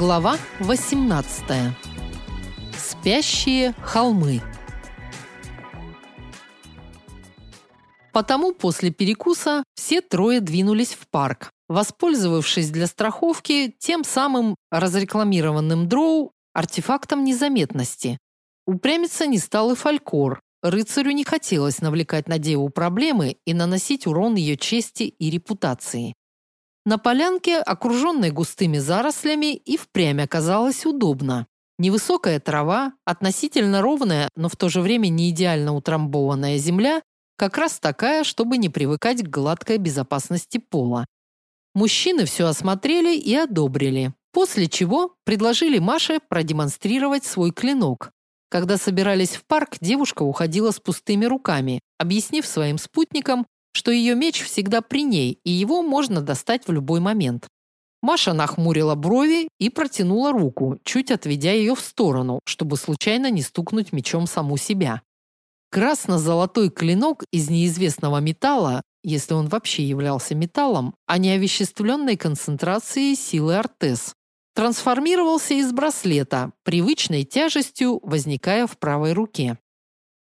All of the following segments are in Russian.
Глава 18. Спящие холмы. Потому после перекуса все трое двинулись в парк, воспользовавшись для страховки тем самым разрекламированным дроу артефактом незаметности. Упрямиться не стал и Фалькор. Рыцарю не хотелось навлекать на деву проблемы и наносить урон ее чести и репутации. На полянке, окруженной густыми зарослями, и впрямь оказалось удобно. Невысокая трава, относительно ровная, но в то же время не идеально утрамбованная земля, как раз такая, чтобы не привыкать к гладкой безопасности пола. Мужчины все осмотрели и одобрили, после чего предложили Маше продемонстрировать свой клинок. Когда собирались в парк, девушка уходила с пустыми руками, объяснив своим спутникам, что ее меч всегда при ней, и его можно достать в любой момент. Маша нахмурила брови и протянула руку, чуть отведя ее в сторону, чтобы случайно не стукнуть мечом саму себя. Красно-золотой клинок из неизвестного металла, если он вообще являлся металлом, а не овеществленной концентрацией силы Артес, трансформировался из браслета, привычной тяжестью возникая в правой руке.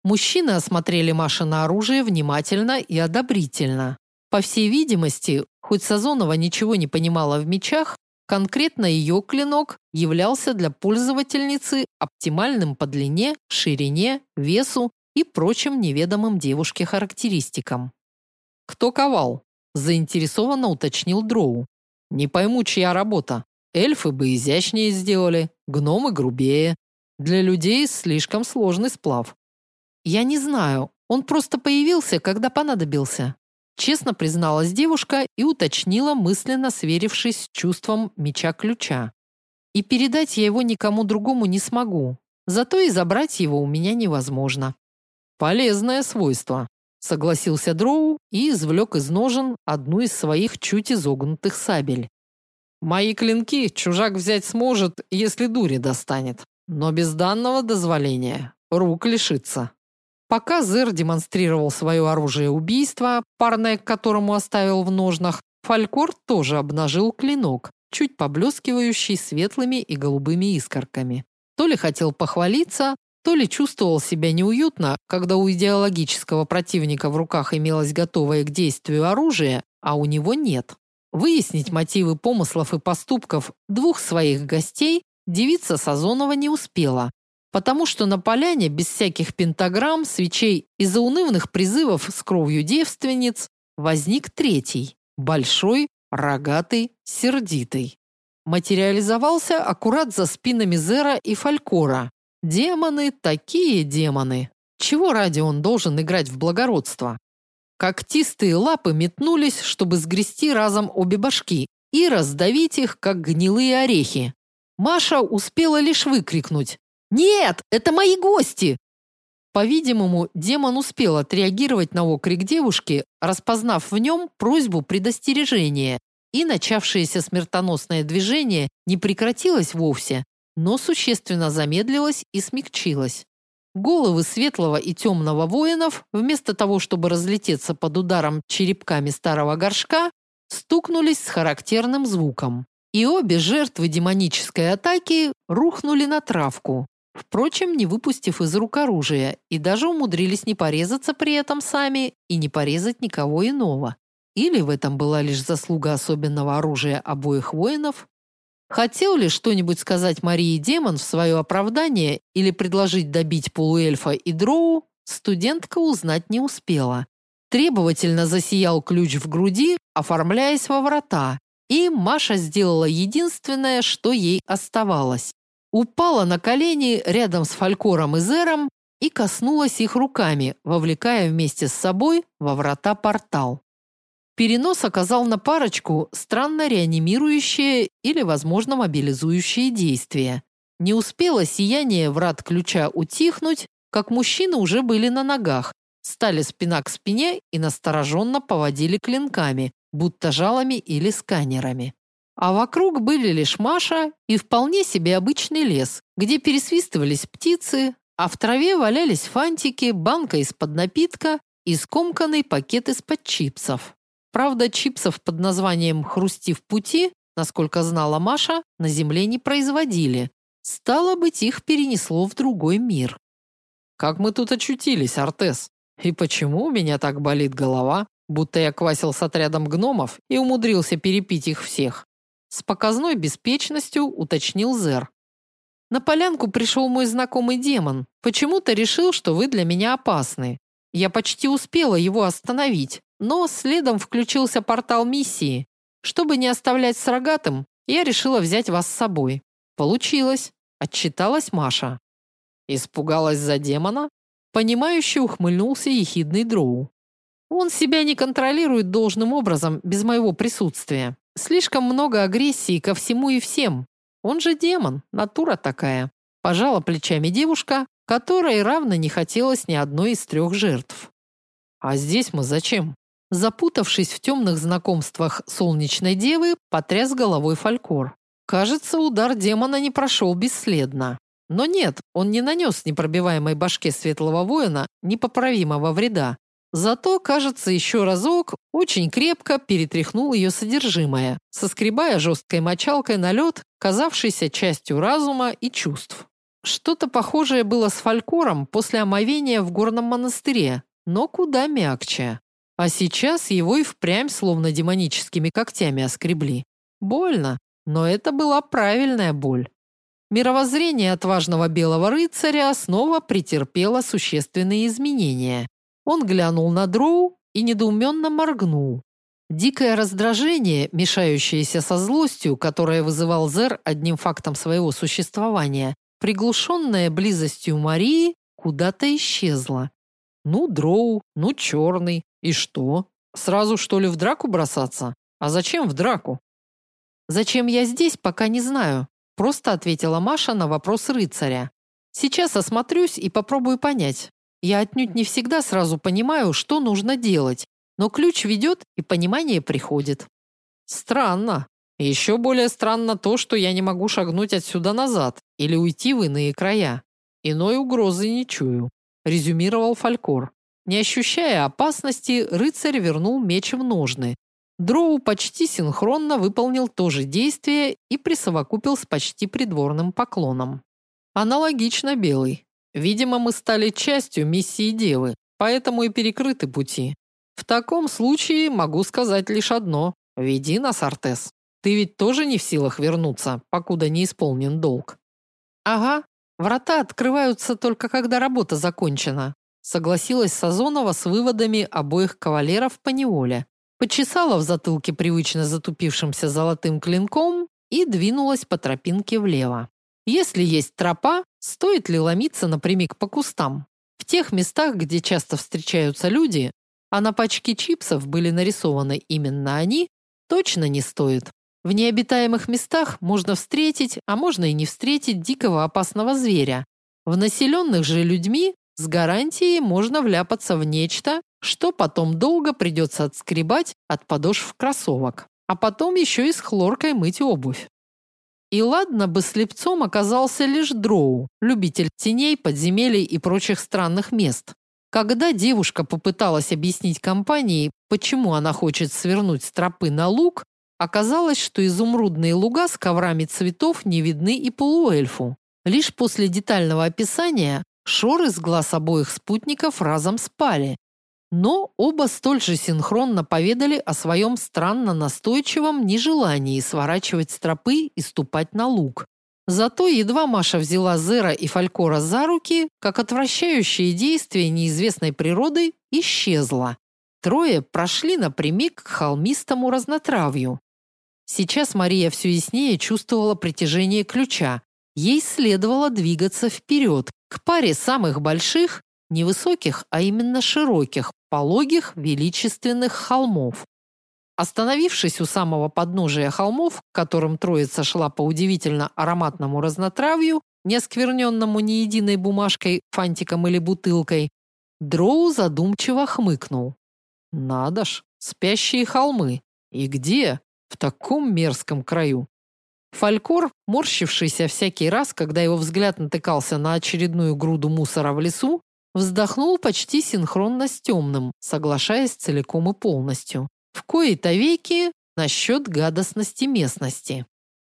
Мужчины осмотрели Машино оружие внимательно и одобрительно. По всей видимости, хоть Сазонова ничего не понимала в мечах, конкретно ее клинок являлся для пользовательницы оптимальным по длине, ширине, весу и прочим неведомым девушке характеристикам. Кто ковал? заинтересованно уточнил Дроу. Не пойму, чья работа. Эльфы бы изящнее сделали, гномы грубее. Для людей слишком сложный сплав. Я не знаю. Он просто появился, когда понадобился. Честно призналась девушка и уточнила, мысленно сверившись с чувством меча-ключа. И передать я его никому другому не смогу. Зато и забрать его у меня невозможно. Полезное свойство, согласился Дроу и извлек из ножен одну из своих чуть изогнутых сабель. Мои клинки чужак взять сможет, если дури достанет, но без данного дозволения рук лишится. Пока Зер демонстрировал свое оружие убийства, парное к которому оставил в ножнах, Фалькор тоже обнажил клинок, чуть поблескивающий светлыми и голубыми искорками. То ли хотел похвалиться, то ли чувствовал себя неуютно, когда у идеологического противника в руках имелось готовое к действию оружие, а у него нет. Выяснить мотивы помыслов и поступков двух своих гостей девица Сазонова не успела, потому что на поляне без всяких пентаграмм, свечей и заунывных призывов с кровью девственниц возник третий, большой, рогатый, сердитый. Материализовался аккурат за спинами Зера и Фалькора. Демоны такие демоны. Чего ради он должен играть в благородство? Когтистые лапы метнулись, чтобы сгрести разом обе башки и раздавить их, как гнилые орехи. Маша успела лишь выкрикнуть: «Нет, это мои гости!» По-видимому, демон успел отреагировать на окрик девушки, распознав в нем просьбу предостережения, и начавшееся смертоносное движение не прекратилось вовсе, но существенно замедлилось и смягчилось. Головы светлого и темного воинов, вместо того, чтобы разлететься под ударом черепками старого горшка, стукнулись с характерным звуком. И обе жертвы демонической атаки рухнули на травку, Впрочем, не выпустив из рук оружия, и даже умудрились не порезаться при этом сами и не порезать никого иного. Или в этом была лишь заслуга особенного оружия обоих воинов? Хотел ли что-нибудь сказать Марии Демон в свое оправдание или предложить добить полуэльфа и дроу, студентка узнать не успела. Требовательно засиял ключ в груди, оформляясь во врата, и Маша сделала единственное, что ей оставалось упала на колени рядом с Фалькором и Зером и коснулась их руками, вовлекая вместе с собой во врата портал. Перенос оказал на парочку странно реанимирующее или, возможно, мобилизующее действие. Не успело сияние врат ключа утихнуть, как мужчины уже были на ногах, стали спина к спине и настороженно поводили клинками, будто жалами или сканерами. А вокруг были лишь Маша и вполне себе обычный лес, где пересвистывались птицы, а в траве валялись фантики, банка из-под напитка и скомканный пакет из-под чипсов. Правда, чипсов под названием «Хрусти в пути» насколько знала Маша, на Земле не производили. Стало быть, их перенесло в другой мир. Как мы тут очутились, Артес? И почему у меня так болит голова, будто я квасил с отрядом гномов и умудрился перепить их всех? С показной беспечностью уточнил Зер. На полянку пришел мой знакомый демон. Почему-то решил, что вы для меня опасны. Я почти успела его остановить, но следом включился портал миссии. Чтобы не оставлять с рогатым, я решила взять вас с собой. Получилось, отчиталась Маша. Испугалась за демона? Понимающе ухмыльнулся ехидный дроу. Он себя не контролирует должным образом без моего присутствия. Слишком много агрессии ко всему и всем. Он же демон, натура такая. Пожала плечами девушка, которой равно не хотелось ни одной из трех жертв. А здесь мы зачем? Запутавшись в темных знакомствах солнечной девы, потряс головой Фалькор. Кажется, удар демона не прошел бесследно. Но нет, он не нанес непробиваемой башке светлого воина непоправимого вреда. Зато, кажется, еще разок очень крепко перетряхнул ее содержимое, соскребая жесткой мочалкой на лед, казавшийся частью разума и чувств. Что-то похожее было с фалькором после омовения в горном монастыре, но куда мягче. А сейчас его и впрямь словно демоническими когтями оскребли. Больно, но это была правильная боль. Мировоззрение отважного белого рыцаря снова претерпело существенные изменения. Он глянул на Дроу и недоуменно моргнул. Дикое раздражение, мешающееся со злостью, которое вызывал Зер одним фактом своего существования, приглушенное близостью Марии, куда-то исчезло. Ну, Дроу, ну, черный. И что? Сразу, что ли, в драку бросаться? А зачем в драку? Зачем я здесь, пока не знаю. Просто ответила Маша на вопрос рыцаря. Сейчас осмотрюсь и попробую понять. Я отнюдь не всегда сразу понимаю, что нужно делать, но ключ ведет, и понимание приходит. Странно. Еще более странно то, что я не могу шагнуть отсюда назад или уйти в иные края. Иной угрозы не чую, резюмировал Фалькор. Не ощущая опасности, рыцарь вернул меч в ножны, Дроу почти синхронно выполнил то же действие и присовокупил с почти придворным поклоном. Аналогично белый. Видимо, мы стали частью миссии Девы, поэтому и перекрыты пути. В таком случае могу сказать лишь одно: веди нас, Артес. Ты ведь тоже не в силах вернуться, покуда не исполнен долг. Ага. Врата открываются только когда работа закончена, согласилась Сазонова с выводами обоих кавалеров по неволе почесала в затылке привычно затупившимся золотым клинком и двинулась по тропинке влево. Если есть тропа, стоит ли ломиться напрямик по кустам? В тех местах, где часто встречаются люди, а на пачке чипсов были нарисованы именно они, точно не стоит. В необитаемых местах можно встретить, а можно и не встретить дикого опасного зверя. В населенных же людьми с гарантией можно вляпаться в нечто, что потом долго придется отскребать от подошв кроссовок, а потом еще и с хлоркой мыть обувь. И ладно бы слепцом оказался лишь Дроу, любитель теней, подземелий и прочих странных мест. Когда девушка попыталась объяснить компании, почему она хочет свернуть с тропы на луг, оказалось, что изумрудные луга с коврами цветов не видны и полуэльфу. Лишь после детального описания шоры с глаз обоих спутников разом спали, но оба столь же синхронно поведали о своем странно настойчивом нежелании сворачивать с тропы и ступать на луг. Зато едва Маша взяла Зера и Фалькора за руки, как отвращающее действие неизвестной природы исчезло. Трое прошли напрямик к холмистому разнотравью. Сейчас Мария все яснее чувствовала притяжение ключа. Ей следовало двигаться вперед, к паре самых больших невысоких, а именно широких, пологих, величественных холмов. Остановившись у самого подножия холмов, к которым троица шла по удивительно ароматному разнотравью, не оскверненному ни единой бумажкой, фантиком или бутылкой, Дроу задумчиво хмыкнул. Надо ж, спящие холмы. И где? В таком мерзком краю. Фалькор, морщившийся всякий раз, когда его взгляд натыкался на очередную груду мусора в лесу, Вздохнул почти синхронно с темным, соглашаясь целиком и полностью. В кои-то веки насчет гадостности местности.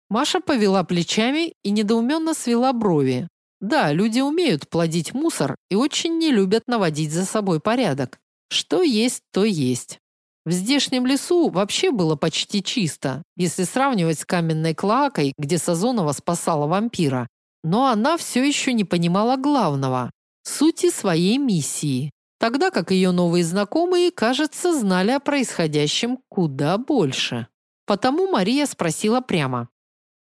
Маша повела плечами и недоуменно свела брови. Да, люди умеют плодить мусор и очень не любят наводить за собой порядок. Что есть, то есть. В здешнем лесу вообще было почти чисто, если сравнивать с каменной клоакой, где Сазонова спасала вампира. Но она все еще не понимала главного сути своей миссии. Тогда как ее новые знакомые, кажется, знали о происходящем куда больше. Потому Мария спросила прямо: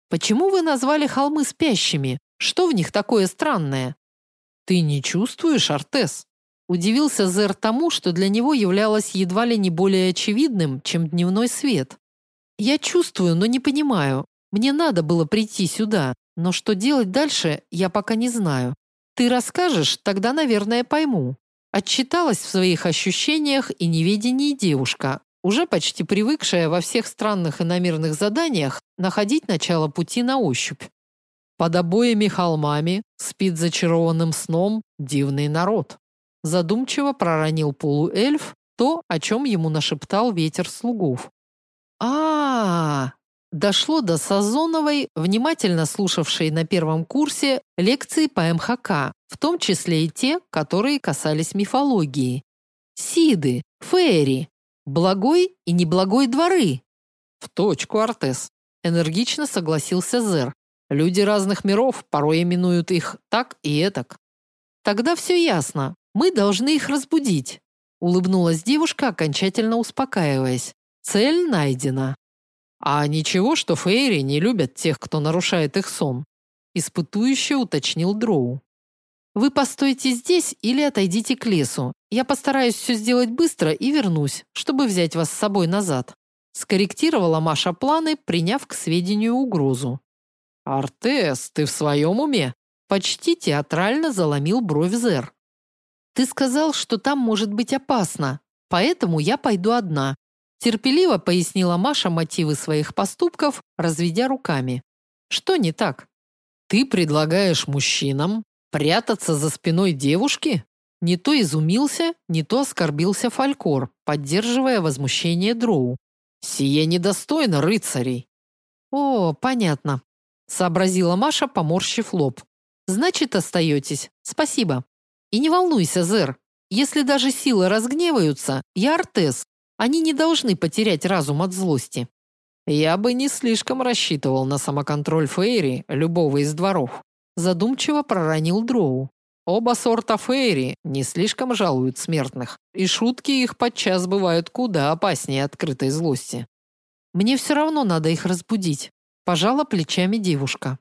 "Почему вы назвали холмы спящими? Что в них такое странное?" "Ты не чувствуешь, Артес?" Удивился Зер тому, что для него являлось едва ли не более очевидным, чем дневной свет. Я чувствую, но не понимаю. Мне надо было прийти сюда, но что делать дальше, я пока не знаю. Ты расскажешь, тогда, наверное, пойму. Отчиталась в своих ощущениях и неведении девушка, уже почти привыкшая во всех странных и иномирных заданиях находить начало пути на ощупь. Под обоими холмами спит зачарованным сном дивный народ задумчиво проронил полуэльф то, о чем ему нашептал ветер слугов. А, -а, -а дошло до Сазоновой, внимательно слушавшей на первом курсе лекции по МХК, в том числе и те, которые касались мифологии. Сиды, фейри, благой и неблагой дворы. В точку, Артес, энергично согласился Зер. Люди разных миров порой именуют их так и этак. Тогда все ясно. Мы должны их разбудить, улыбнулась девушка, окончательно успокаиваясь. Цель найдена. А ничего, что фейри не любят тех, кто нарушает их сон, испытующе уточнил Дроу. Вы постойте здесь или отойдите к лесу. Я постараюсь все сделать быстро и вернусь, чтобы взять вас с собой назад. Скорректировала Маша планы, приняв к сведению угрозу. Артес, ты в своем уме? Почти театрально заломил бровь Зер. Ты сказал, что там может быть опасно, поэтому я пойду одна. Терпеливо пояснила Маша мотивы своих поступков, разведя руками. Что не так? Ты предлагаешь мужчинам прятаться за спиной девушки? Не то изумился, не то оскорбился Фалькор, поддерживая возмущение Дроу. Сие недостойно рыцарей. О, понятно, сообразила Маша, поморщив лоб. Значит, остаетесь. Спасибо. И не волнуйся, Зер, если даже силы разгневаются, я Артес. Они не должны потерять разум от злости. Я бы не слишком рассчитывал на самоконтроль Фейри, любого из дворов, задумчиво проронил Дроу. Оба сорта Фейри не слишком жалуют смертных, и шутки их подчас бывают куда опаснее открытой злости. Мне все равно надо их разбудить, пожала плечами девушка.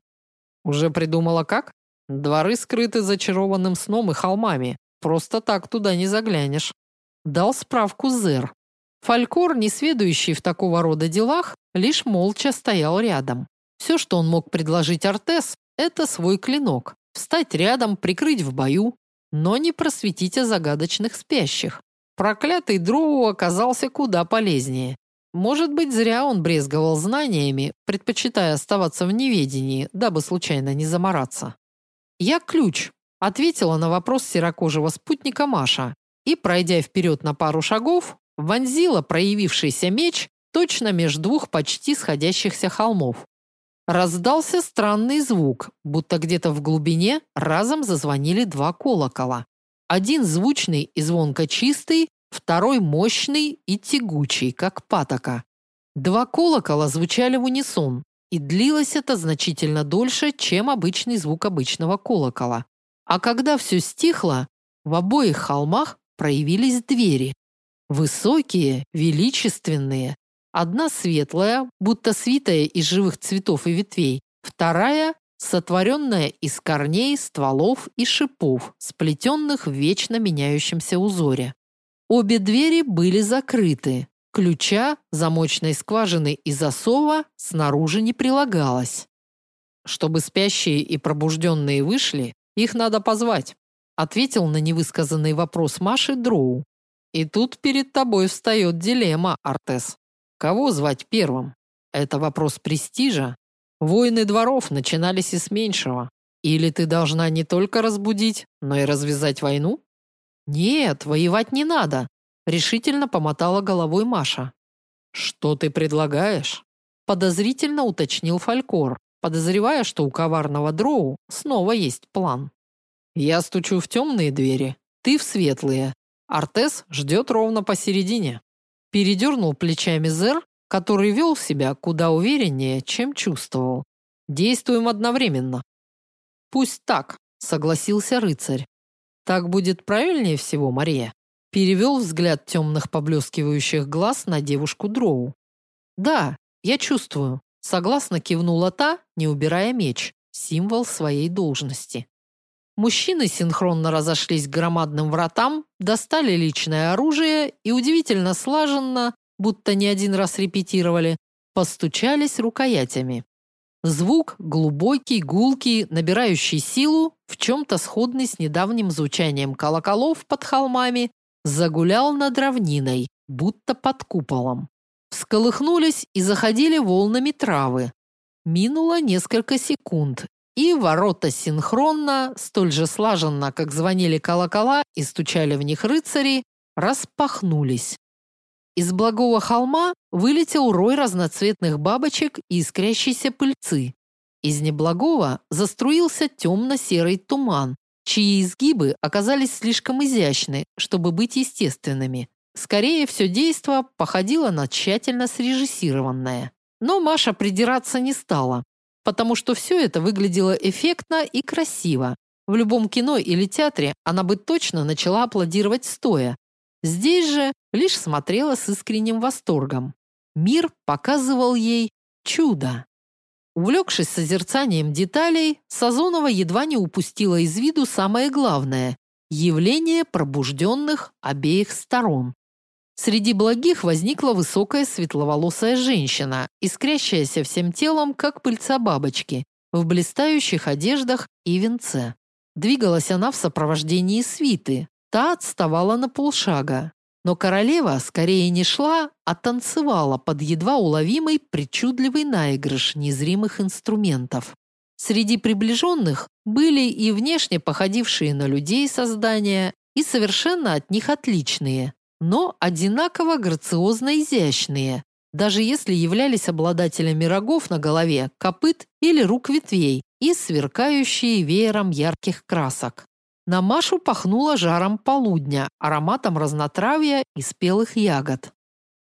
Уже придумала как? Дворы скрыты зачарованным сном и холмами. Просто так туда не заглянешь. Дал справку Зер. Фалькор, не сведущий в такого рода делах, лишь молча стоял рядом. Все, что он мог предложить Артес, это свой клинок. Встать рядом, прикрыть в бою, но не просветить о загадочных спящих. Проклятый Дроу оказался куда полезнее. Может быть, зря он брезговал знаниями, предпочитая оставаться в неведении, дабы случайно не замораться. «Я ключ», – ответила на вопрос серокожего спутника Маша и, пройдя вперед на пару шагов, вонзила проявившийся меч точно между двух почти сходящихся холмов. Раздался странный звук, будто где-то в глубине разом зазвонили два колокола. Один звучный и звонко чистый, второй мощный и тягучий, как патока. Два колокола звучали в унисон, и длилось это значительно дольше, чем обычный звук обычного колокола. А когда все стихло, в обоих холмах проявились двери. Высокие, величественные. Одна светлая, будто свитая из живых цветов и ветвей, вторая сотворенная из корней, стволов и шипов, сплетенных в вечно меняющемся узоре. Обе двери были закрыты, Ключа, замочной скважины и засова снаружи не прилагалось. Чтобы спящие и пробужденные вышли, их надо позвать, ответил на невысказанный вопрос Маши Дроу. И тут перед тобой встает дилемма, Артес. Кого звать первым? Это вопрос престижа. Войны дворов начинались и с меньшего. Или ты должна не только разбудить, но и развязать войну? Нет, воевать не надо, решительно помотала головой Маша. Что ты предлагаешь? подозрительно уточнил Фалькор, подозревая, что у коварного дроу снова есть план. Я стучу в темные двери, ты в светлые. Артес ждет ровно посередине. Передернул плечами Зер, который вел себя куда увереннее, чем чувствовал. Действуем одновременно. Пусть так, согласился рыцарь. Так будет правильнее всего, Мария. Перевел взгляд темных поблескивающих глаз на девушку Дроу. Да, я чувствую, согласно кивнула та, не убирая меч, символ своей должности. Мужчины синхронно разошлись к громадным вратам, достали личное оружие и удивительно слаженно, будто не один раз репетировали, постучались рукоятями. Звук глубокий, гулкий, набирающий силу, в чем то сходный с недавним звучанием колоколов под холмами, загулял над равниной, будто под куполом. Всколыхнулись и заходили волнами травы. Минуло несколько секунд, и ворота синхронно, столь же слаженно, как звонили колокола и стучали в них рыцари, распахнулись. Из благого холма вылетел рой разноцветных бабочек и искрящейся пыльцы. Из неблагого заструился темно-серый туман, чьи изгибы оказались слишком изящны, чтобы быть естественными. Скорее, все действо походило на тщательно срежиссированное. Но Маша придираться не стала, потому что все это выглядело эффектно и красиво. В любом кино или театре она бы точно начала аплодировать стоя. Здесь же лишь смотрела с искренним восторгом. Мир показывал ей чудо. Увлекшись созерцанием деталей, Сазонова едва не упустила из виду самое главное явление пробужденных обеих сторон. Среди благих возникла высокая светловолосая женщина, искрящаяся всем телом, как пыльца бабочки, в блистающих одеждах и венце. Двигалась она в сопровождении свиты. Та отставала на полшага. Но королева скорее не шла, а танцевала под едва уловимый причудливый наигрыш незримых инструментов. Среди приближенных были и внешне походившие на людей создания, и совершенно от них отличные но одинаково грациозно изящные, даже если являлись обладателями рогов на голове, копыт или рук ветвей и сверкающие веером ярких красок. На Машу пахнуло жаром полудня, ароматом разнотравья и спелых ягод.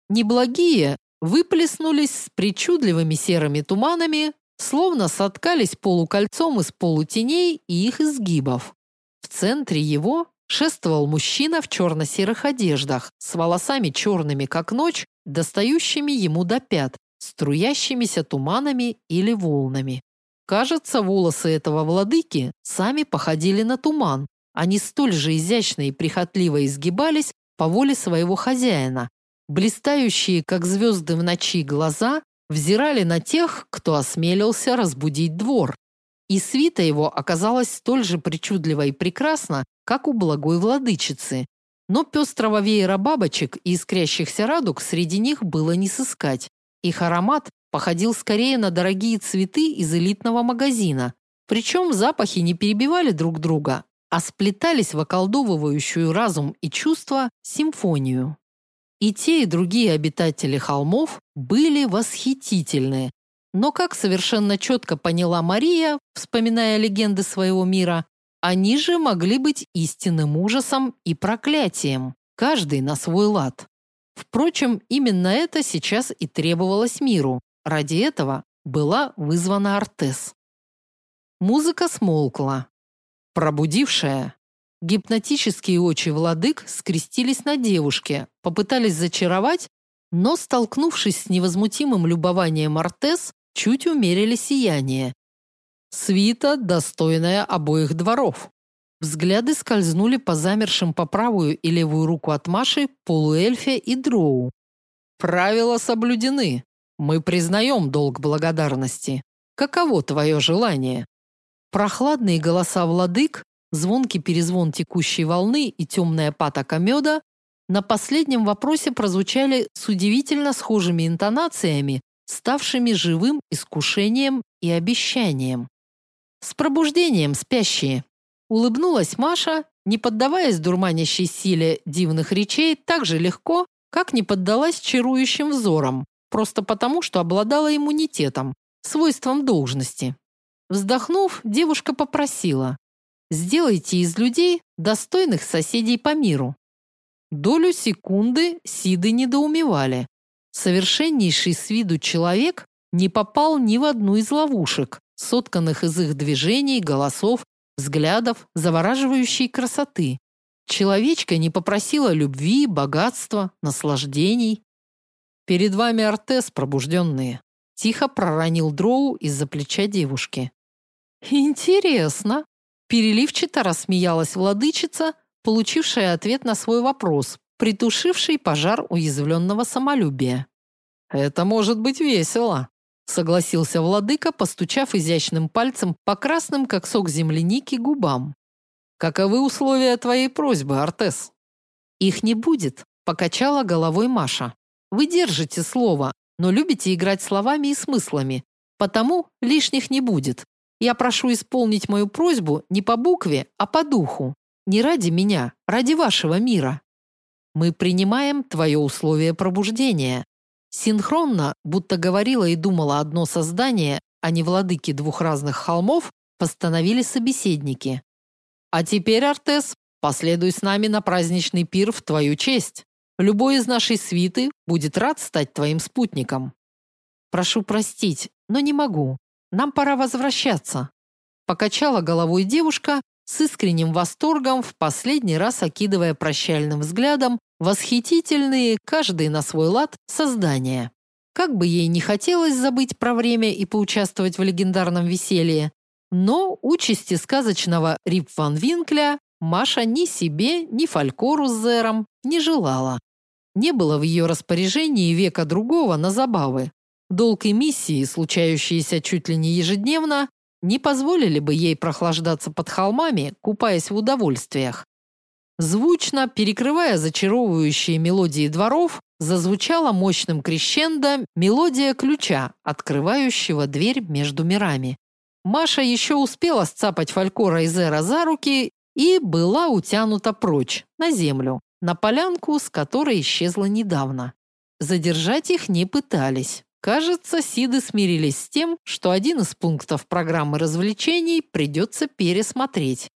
Неблагие выплеснулись с причудливыми серыми туманами, словно соткались полукольцом из полутеней и их изгибов. В центре его шествовал мужчина в черно-серых одеждах, с волосами черными, как ночь, достающими ему до пят, струящимися туманами или волнами. Кажется, волосы этого владыки сами походили на туман. Они столь же изящно и прихотливо изгибались по воле своего хозяина. Блистающие, как звезды в ночи, глаза взирали на тех, кто осмелился разбудить двор. И свита его оказалась столь же причудлива и прекрасна, как у благой владычицы. Но пестрого веера бабочек и искрящихся радуг среди них было не сыскать. Их аромат походил скорее на дорогие цветы из элитного магазина. Причем запахи не перебивали друг друга, а сплетались в околдовывающую разум и чувства симфонию. И те, и другие обитатели холмов были восхитительны. Но как совершенно четко поняла Мария, вспоминая легенды своего мира, они же могли быть истинным ужасом и проклятием, каждый на свой лад. Впрочем, именно это сейчас и требовалось миру. Ради этого была вызвана Артес. Музыка смолкла. Пробудившая, гипнотические очи владык скрестились на девушке, попытались зачаровать, но, столкнувшись с невозмутимым любованием Артес, чуть умерили сияние, Свита, достойная обоих дворов. Взгляды скользнули по замершим по правую и левую руку от Маши, полуэльфе и дроу. Правила соблюдены. Мы признаем долг благодарности. Каково твое желание? Прохладные голоса владык, звонкий перезвон текущей волны и темная патока меда на последнем вопросе прозвучали с удивительно схожими интонациями, ставшими живым искушением и обещанием. С пробуждением, спящие. Улыбнулась Маша, не поддаваясь дурманящей силе дивных речей так же легко, как не поддалась чарующим взорам, просто потому, что обладала иммунитетом, свойством должности. Вздохнув, девушка попросила: "Сделайте из людей достойных соседей по миру". Долю секунды Сиды недоумевали. Совершеннейший с виду человек не попал ни в одну из ловушек, сотканных из их движений, голосов, взглядов, завораживающей красоты. Человечка не попросила любви, богатства, наслаждений. Перед вами Артес, пробужденные. Тихо проронил Дроу из-за плеча девушки. Интересно. Переливчато рассмеялась владычица, получившая ответ на свой вопрос, притушивший пожар уязвленного самолюбия. Это может быть весело, согласился владыка, постучав изящным пальцем по красным, как сок земляники, губам. Каковы условия твоей просьбы, Артес? Их не будет, покачала головой Маша. Вы держите слово, но любите играть словами и смыслами, потому лишних не будет. Я прошу исполнить мою просьбу не по букве, а по духу. Не ради меня, ради вашего мира. Мы принимаем твое условие пробуждения, Синхронно, будто говорила и думала одно создание, а не владыки двух разных холмов, постановили собеседники. А теперь, Артес, последуй с нами на праздничный пир в твою честь. Любой из нашей свиты будет рад стать твоим спутником. Прошу простить, но не могу. Нам пора возвращаться. Покачала головой девушка, с искренним восторгом в последний раз окидывая прощальным взглядом восхитительные, каждый на свой лад, создания. Как бы ей не хотелось забыть про время и поучаствовать в легендарном веселье, но участи сказочного Рип ван Винкля Маша ни себе, ни Фалькору с Зером не желала. Не было в ее распоряжении века другого на забавы. Долг и миссии, случающиеся чуть ли не ежедневно, не позволили бы ей прохлаждаться под холмами, купаясь в удовольствиях. Звучно, перекрывая зачаровывающие мелодии дворов, зазвучала мощным крещендо мелодия ключа, открывающего дверь между мирами. Маша еще успела сцапать Фалькора и Зера за руки и была утянута прочь, на землю, на полянку, с которой исчезла недавно. Задержать их не пытались. Кажется, Сиды смирились с тем, что один из пунктов программы развлечений придется пересмотреть.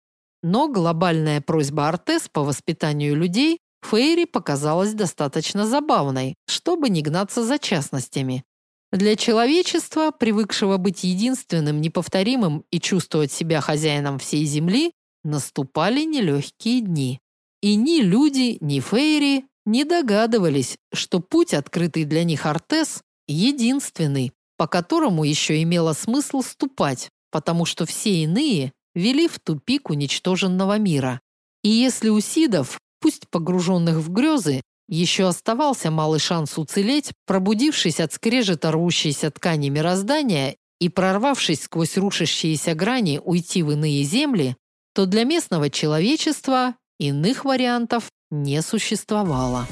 Но глобальная просьба Артес по воспитанию людей Фейри показалась достаточно забавной, чтобы не гнаться за частностями. Для человечества, привыкшего быть единственным, неповторимым и чувствовать себя хозяином всей земли, наступали нелегкие дни. И ни люди, ни Фейри не догадывались, что путь, открытый для них Артес, единственный, по которому еще имело смысл ступать, потому что все иные вели в тупик уничтоженного мира. И если у сидов, пусть погруженных в грезы, еще оставался малый шанс уцелеть, пробудившись от скрежета рвущейся ткани мироздания и прорвавшись сквозь рушащиеся грани уйти в иные земли, то для местного человечества иных вариантов не существовало.